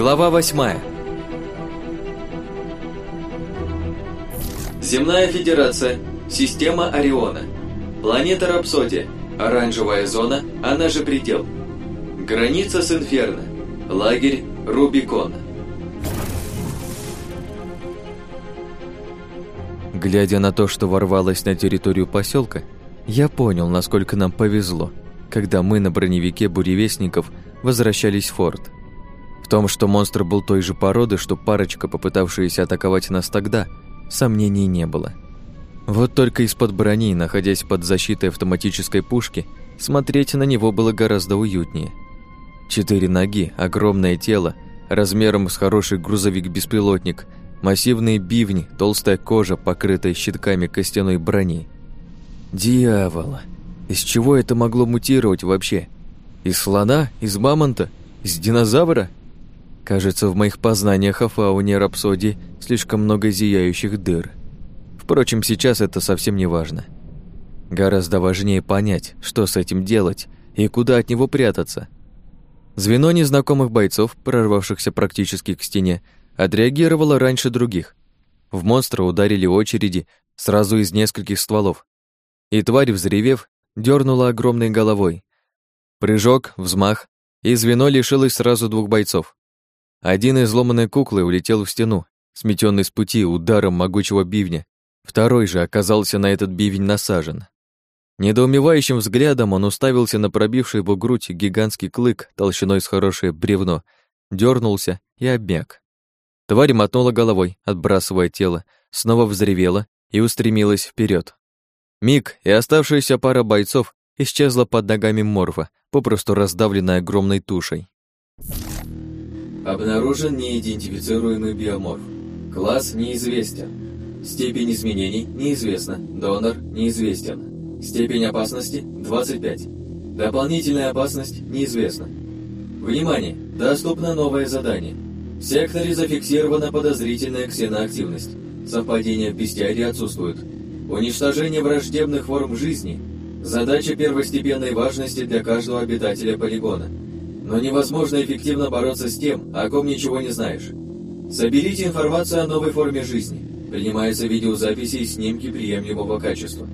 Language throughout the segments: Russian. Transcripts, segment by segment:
Глава восьмая. Земная Федерация. Система Ориона. Планета Рапсодия. Оранжевая зона, она же предел. Граница с Инферно. Лагерь Рубикон. Глядя на то, что ворвалось на территорию поселка, я понял, насколько нам повезло, когда мы на броневике буревестников возвращались в форт. Том, что монстр был той же породы, что парочка, попытавшаяся атаковать нас тогда, сомнений не было. Вот только из-под брони, находясь под защитой автоматической пушки, смотреть на него было гораздо уютнее. Четыре ноги, огромное тело, размером с хороший грузовик-беспилотник, массивные бивни, толстая кожа, покрытая щитками костяной брони. Дьявол! Из чего это могло мутировать вообще? Из слона? Из мамонта? Из динозавра? Кажется, в моих познаниях о фауне рапсодии слишком много зияющих дыр. Впрочем, сейчас это совсем не важно. Гораздо важнее понять, что с этим делать и куда от него прятаться. Звено незнакомых бойцов, прорвавшихся практически к стене, отреагировало раньше других. В монстра ударили очереди сразу из нескольких стволов. И тварь, взревев, дернула огромной головой. Прыжок, взмах, и звено лишилось сразу двух бойцов. Один из ломаной куклы улетел в стену, сметенный с пути ударом могучего бивня. Второй же оказался на этот бивень насажен. Недоумевающим взглядом он уставился на пробивший его грудь гигантский клык толщиной с хорошее бревно, дернулся и обмяк. Тварь мотнула головой, отбрасывая тело, снова взревела и устремилась вперед. Миг, и оставшаяся пара бойцов исчезла под ногами морфа, попросту раздавленная огромной тушей. Обнаружен неидентифицируемый биоморф. Класс неизвестен. Степень изменений неизвестна. Донор неизвестен. Степень опасности 25. Дополнительная опасность неизвестна. Внимание! Доступно новое задание. В секторе зафиксирована подозрительная ксеноактивность. Совпадения в бестиарии отсутствуют. Уничтожение враждебных форм жизни. Задача первостепенной важности для каждого обитателя полигона – но невозможно эффективно бороться с тем, о ком ничего не знаешь. Соберите информацию о новой форме жизни. Принимаются видеозаписи и снимки приемлемого качества.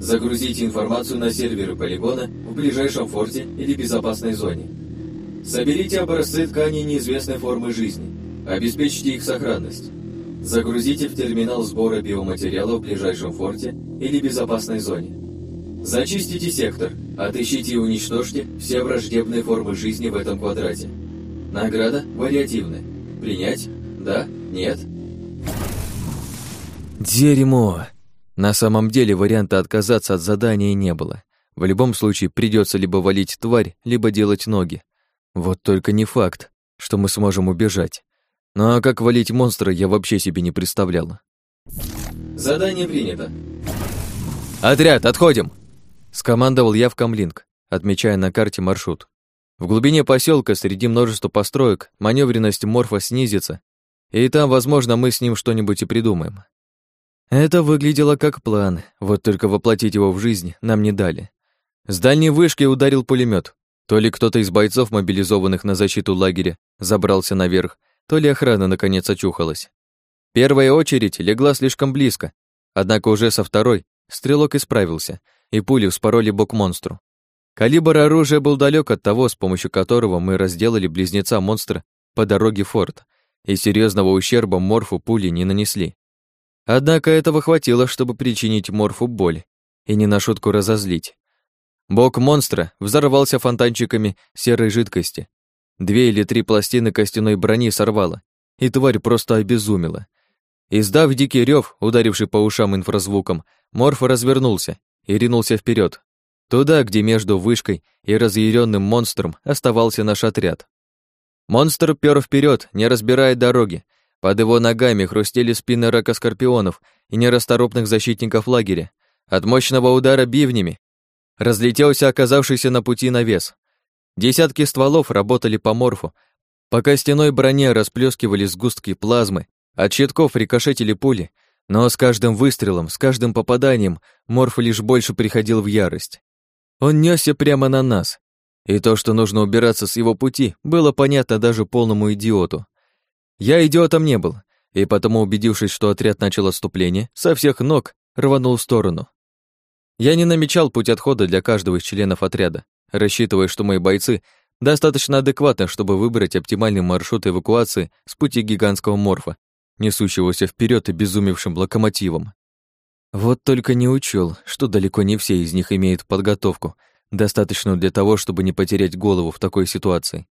Загрузите информацию на серверы полигона в ближайшем форте или безопасной зоне. Соберите образцы тканей неизвестной формы жизни. Обеспечьте их сохранность. Загрузите в терминал сбора биоматериала в ближайшем форте или безопасной зоне. Зачистите сектор, отыщите и уничтожьте все враждебные формы жизни в этом квадрате. Награда вариативная. Принять? Да? Нет? Дерьмо! На самом деле варианта отказаться от задания не было. В любом случае придется либо валить тварь, либо делать ноги. Вот только не факт, что мы сможем убежать. Ну а как валить монстра, я вообще себе не представляла. Задание принято. «Отряд, отходим!» Скомандовал я в камлинг, отмечая на карте маршрут. В глубине поселка среди множества построек маневренность морфа снизится, и там, возможно, мы с ним что-нибудь и придумаем. Это выглядело как план, вот только воплотить его в жизнь нам не дали. С дальней вышки ударил пулемет. То ли кто-то из бойцов, мобилизованных на защиту лагеря, забрался наверх, то ли охрана наконец очухалась. Первая очередь легла слишком близко, однако уже со второй стрелок исправился — и пули вспороли бок монстру. Калибр оружия был далек от того, с помощью которого мы разделали близнеца монстра по дороге в форт, и серьезного ущерба Морфу пули не нанесли. Однако этого хватило, чтобы причинить Морфу боль и не на шутку разозлить. Бок монстра взорвался фонтанчиками серой жидкости. Две или три пластины костяной брони сорвало, и тварь просто обезумела. Издав дикий рев, ударивший по ушам инфразвуком, Морф развернулся и ринулся вперед, туда, где между вышкой и разъяренным монстром оставался наш отряд. Монстр пёр вперед, не разбирая дороги. Под его ногами хрустели спины рака-скорпионов и нерасторопных защитников лагеря. От мощного удара бивнями разлетелся оказавшийся на пути навес. Десятки стволов работали по морфу, пока стеной броне расплескивали сгустки плазмы, от щитков рикошетили пули, но с каждым выстрелом, с каждым попаданием Морф лишь больше приходил в ярость. Он нёсся прямо на нас, И то, что нужно убираться с его пути, было понятно даже полному идиоту. Я идиотом не был, и потому, убедившись, что отряд начал отступление, со всех ног рванул в сторону. Я не намечал путь отхода для каждого из членов отряда, рассчитывая, что мои бойцы достаточно адекватны, чтобы выбрать оптимальный маршрут эвакуации с пути гигантского морфа, несущегося вперед и безумевшим локомотивом. Вот только не учел, что далеко не все из них имеют подготовку, достаточную для того, чтобы не потерять голову в такой ситуации.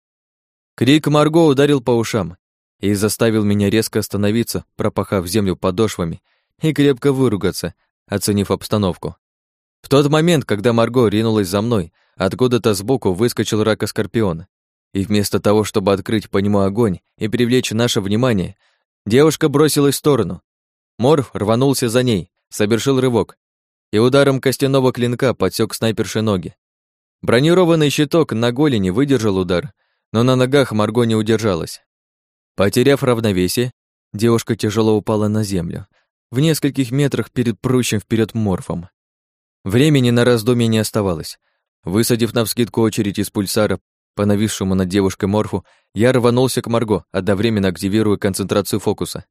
Крик Марго ударил по ушам и заставил меня резко остановиться, пропахав землю подошвами и крепко выругаться, оценив обстановку. В тот момент, когда Марго ринулась за мной, откуда-то сбоку выскочил рака-скорпион. И вместо того, чтобы открыть по нему огонь и привлечь наше внимание, девушка бросилась в сторону. Морф рванулся за ней, совершил рывок и ударом костяного клинка подсек снайперши ноги. Бронированный щиток на голени выдержал удар, но на ногах Марго не удержалась. Потеряв равновесие, девушка тяжело упала на землю, в нескольких метрах перед прущим вперед морфом. Времени на раздумье не оставалось. Высадив навскидку очередь из пульсара по нависшему над девушкой морфу, я рванулся к Марго, одновременно активируя концентрацию фокуса.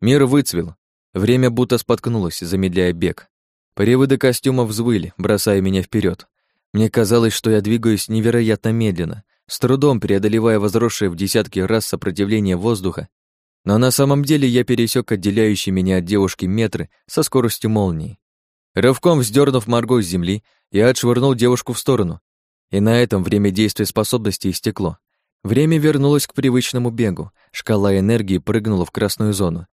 Мир выцвел. Время будто споткнулось, замедляя бег. Приводы костюма взвыли, бросая меня вперед. Мне казалось, что я двигаюсь невероятно медленно, с трудом преодолевая возросшее в десятки раз сопротивление воздуха, но на самом деле я пересек отделяющие меня от девушки метры со скоростью молнии. Рывком вздернув Марго с земли, я отшвырнул девушку в сторону, и на этом время действия способности истекло. Время вернулось к привычному бегу, шкала энергии прыгнула в красную зону,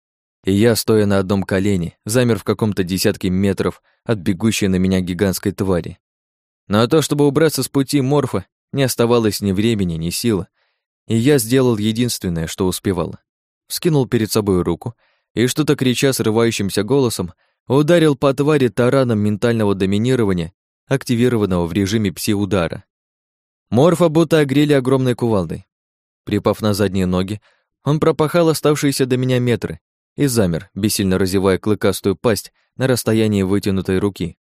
и я, стоя на одном колене, замер в каком-то десятке метров от бегущей на меня гигантской твари. Но то, чтобы убраться с пути морфа, не оставалось ни времени, ни силы, и я сделал единственное, что успевал. Скинул перед собой руку и, что-то крича срывающимся голосом, ударил по твари тараном ментального доминирования, активированного в режиме пси-удара. Морфа будто огрели огромной кувалдой. Припав на задние ноги, он пропахал оставшиеся до меня метры и замер, бессильно разевая клыкастую пасть на расстоянии вытянутой руки.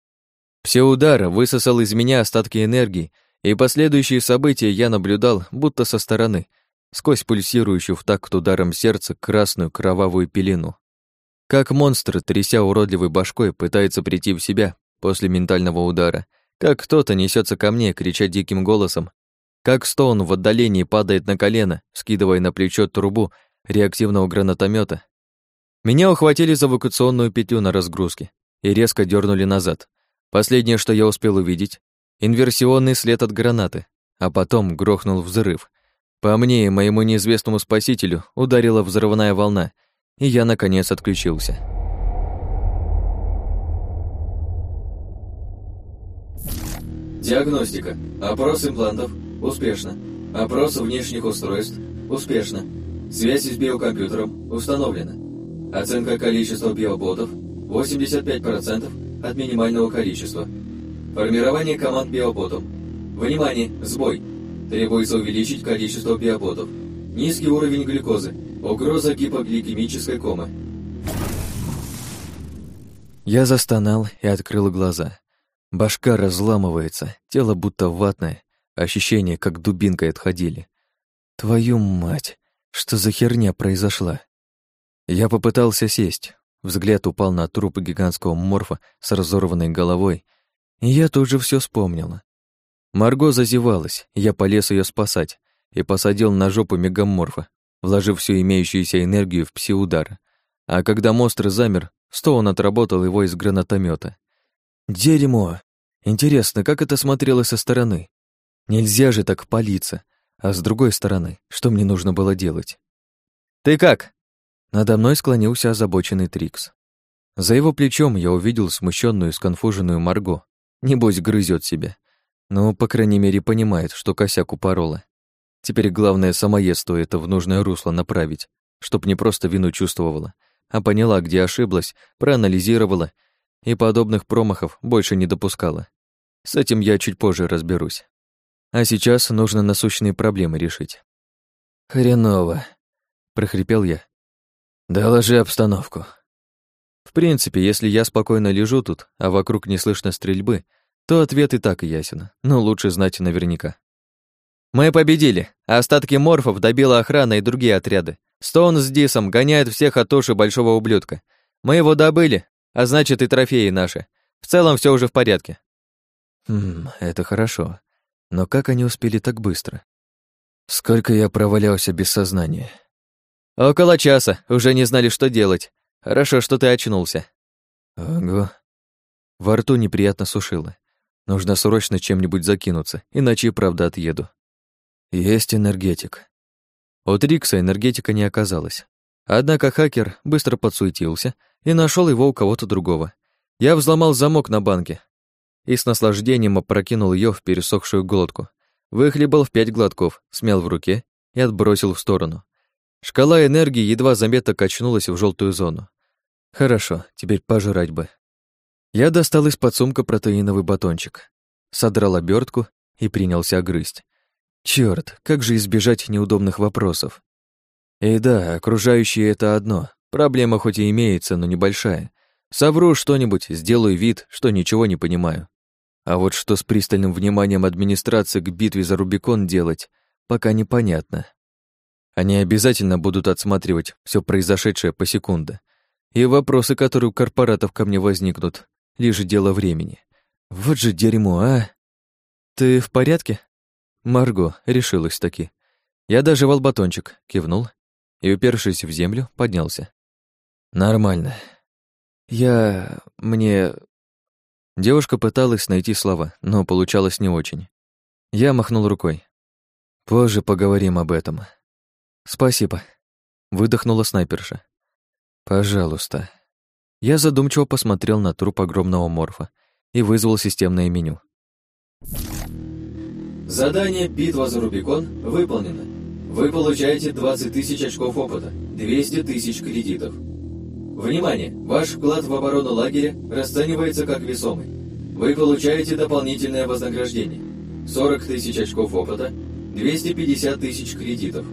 Псеудар высосал из меня остатки энергии, и последующие события я наблюдал будто со стороны, сквозь пульсирующую в такт ударом сердца красную кровавую пелену. Как монстр, тряся уродливой башкой, пытается прийти в себя после ментального удара, как кто-то несется ко мне, крича диким голосом, как Стоун в отдалении падает на колено, скидывая на плечо трубу реактивного гранатомета. Меня ухватили за эвакуационную петлю на разгрузке и резко дернули назад, Последнее, что я успел увидеть, инверсионный след от гранаты, а потом грохнул взрыв. По мне и моему неизвестному спасителю ударила взрывная волна, и я, наконец, отключился. Диагностика. Опрос имплантов. Успешно. Опрос внешних устройств. Успешно. Связь с биокомпьютером установлена. Оценка количества биоботов 85% от минимального количества. Формирование команд биоботов. Внимание! Сбой! Требуется увеличить количество биоботов. Низкий уровень глюкозы. Угроза гипогликемической комы. Я застонал и открыл глаза. Башка разламывается, тело будто ватное, ощущения, как дубинкой отходили. Твою мать, что за херня произошла? Я попытался сесть, Взгляд упал на труп гигантского морфа с разорванной головой, и я тут же все вспомнила. Марго зазевалась, я полез ее спасать и посадил на жопу мегаморфа, вложив всю имеющуюся энергию в пси-удар. А когда монстр замер, Стоун отработал его из гранатомета. Дерьмо! Интересно, как это смотрелось со стороны? Нельзя же так палиться. А с другой стороны, что мне нужно было делать? «Ты как?» Надо мной склонился озабоченный Трикс. За его плечом я увидел смущенную, сконфуженную Марго. Небось, грызет себя. Но, по крайней мере, понимает, что косяк упорола. Теперь главное самоедство это в нужное русло направить, чтоб не просто вину чувствовала, а поняла, где ошиблась, проанализировала и подобных промахов больше не допускала. С этим я чуть позже разберусь. А сейчас нужно насущные проблемы решить. «Хреново», — прохрипел я «Доложи обстановку». В принципе, если я спокойно лежу тут, а вокруг не слышно стрельбы, то ответ и так ясен, но лучше знать наверняка. Мы победили. Остатки морфов добила охрана и другие отряды. Стоун с Дисом гоняют всех от уши большого ублюдка. Мы его добыли, а значит и трофеи наши. В целом все уже в порядке. Хм, это хорошо. Но как они успели так быстро? Сколько я провалялся без сознания? Около часа. Уже не знали, что делать. Хорошо, что ты очнулся. Ого. Во рту неприятно сушило. Нужно срочно чем-нибудь закинуться, иначе и правда отъеду. Есть энергетик. У Трикса энергетика не оказалось. Однако хакер быстро подсуетился и нашел его у кого-то другого. Я взломал замок на банке и с наслаждением опрокинул ее в пересохшую глотку. Выхлебал в пять глотков, смял в руке и отбросил в сторону. Шкала энергии едва заметно качнулась в желтую зону. Хорошо, теперь пожрать бы. Я достал из-под сумка протеиновый батончик, содрал обертку и принялся грызть. Черт, как же избежать неудобных вопросов? И да, окружающие — это одно. Проблема хоть и имеется, но небольшая. Совру что-нибудь, сделаю вид, что ничего не понимаю. А вот что с пристальным вниманием администрации к битве за Рубикон делать, пока непонятно. Они обязательно будут отсматривать все произошедшее по секунде. И вопросы, которые у корпоратов ко мне возникнут, лишь дело времени. Вот же дерьмо, а! Ты в порядке? Марго решилась таки. Я доживал батончик, кивнул и, упершись в землю, поднялся. Нормально. Я... мне... Девушка пыталась найти слова, но получалось не очень. Я махнул рукой. Позже поговорим об этом. Спасибо. Выдохнула снайперша. Пожалуйста. Я задумчиво посмотрел на труп огромного морфа и вызвал системное меню. Задание «Битва за Рубикон» выполнено. Вы получаете 20 тысяч очков опыта, 200 тысяч кредитов. Внимание! Ваш вклад в оборону лагеря расценивается как весомый. Вы получаете дополнительное вознаграждение. 40 тысяч очков опыта, 250 тысяч кредитов.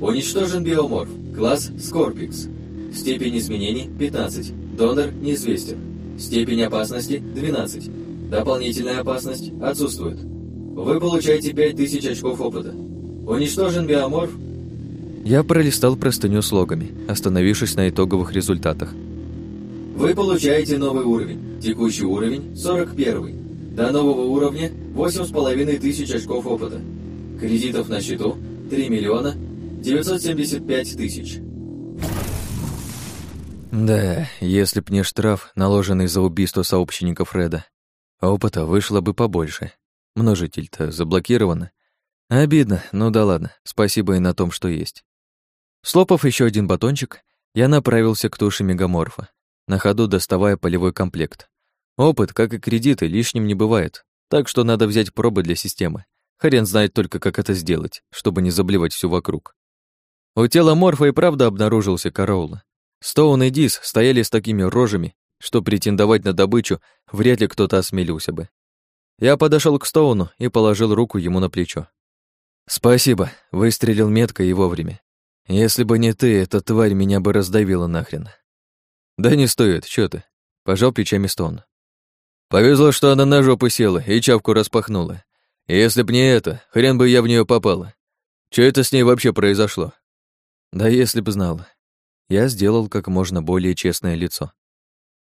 Уничтожен биоморф, класс Скорпикс. Степень изменений 15. Донор неизвестен. Степень опасности 12. Дополнительная опасность отсутствует. Вы получаете 5000 очков опыта. Уничтожен биоморф. Я пролистал простыню с логами, остановившись на итоговых результатах. Вы получаете новый уровень. Текущий уровень 41. До нового уровня 8,5 тысяч очков опыта. Кредитов на счету 3 миллиона 975 тысяч. Да, если б не штраф, наложенный за убийство сообщников Реда, опыта вышло бы побольше. Множитель-то заблокирован. Обидно, ну да ладно, спасибо и на том, что есть. Слопав еще один батончик, я направился к туше мегаморфа, на ходу доставая полевой комплект. Опыт, как и кредиты, лишним не бывает, так что надо взять пробы для системы. Хрен знает только, как это сделать, чтобы не заблевать всю вокруг. У тела морфа и правда обнаружился караул. Стоун и Дис стояли с такими рожами, что претендовать на добычу вряд ли кто-то осмелился бы. Я подошел к Стоуну и положил руку ему на плечо. «Спасибо, выстрелил метко и вовремя. Если бы не ты, эта тварь меня бы раздавила нахрен». «Да не стоит, чё ты?» — пожал плечами Стоун. «Повезло, что она на жопу села и чавку распахнула. Если б не это, хрен бы я в нее попала. Чё это с ней вообще произошло?» «Да если б знала я сделал как можно более честное лицо.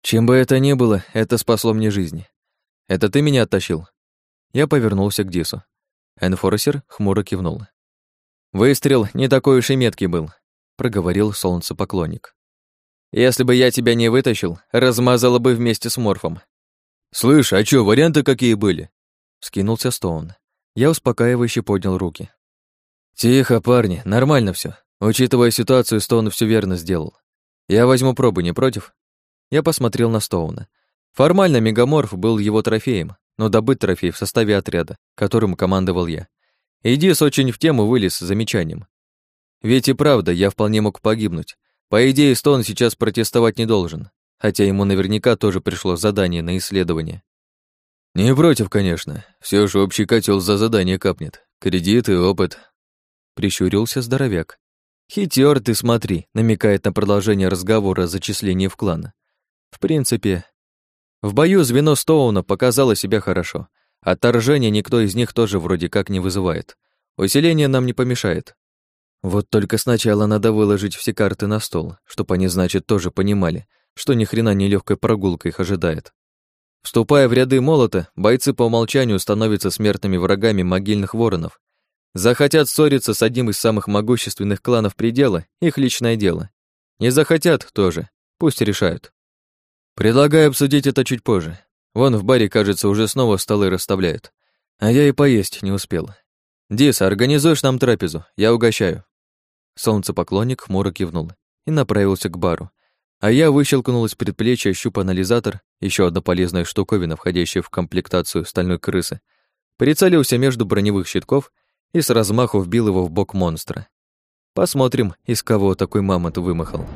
Чем бы это ни было, это спасло мне жизнь. Это ты меня оттащил? Я повернулся к Дису. Энфорсер хмуро кивнул. Выстрел не такой уж и меткий был, проговорил солнцепоклонник. Если бы я тебя не вытащил, размазало бы вместе с морфом. Слышь, а чё, варианты какие были? Скинулся Стоун. Я успокаивающе поднял руки. Тихо, парни, нормально все. Учитывая ситуацию, Стоун все верно сделал. Я возьму пробу, не против? Я посмотрел на Стоуна. Формально мегаморф был его трофеем, но добыть трофей в составе отряда, которым командовал я. И Дис очень в тему вылез с замечанием. Ведь и правда, я вполне мог погибнуть. По идее, Стоун сейчас протестовать не должен, хотя ему наверняка тоже пришло задание на исследование. Не против, конечно. Все же общий котел за задание капнет. Кредит и опыт. Прищурился здоровяк, Хитер ты смотри, намекает на продолжение разговора о зачислении в клан. В принципе, в бою звено Стоуна показало себя хорошо. Отторжения никто из них тоже вроде как не вызывает. Усиление нам не помешает. Вот только сначала надо выложить все карты на стол, чтобы они, значит, тоже понимали, что ни хрена не легкая прогулка их ожидает. Вступая в ряды молота, бойцы по умолчанию становятся смертными врагами могильных воронов. Захотят ссориться с одним из самых могущественных кланов предела — их личное дело. Не захотят тоже, пусть решают. Предлагаю обсудить это чуть позже. Вон в баре, кажется, уже снова столы расставляют. А я и поесть не успел. Дис, организуешь нам трапезу, я угощаю. Солнцепоклонник хмуро кивнул и направился к бару, а я выщелкнул из предплечья щуп-анализатор, еще одна полезная штуковина, входящая в комплектацию стальной крысы, прицелился между броневых щитков и с размаху вбил его в бок монстра. Посмотрим, из кого такой мамонт вымахал.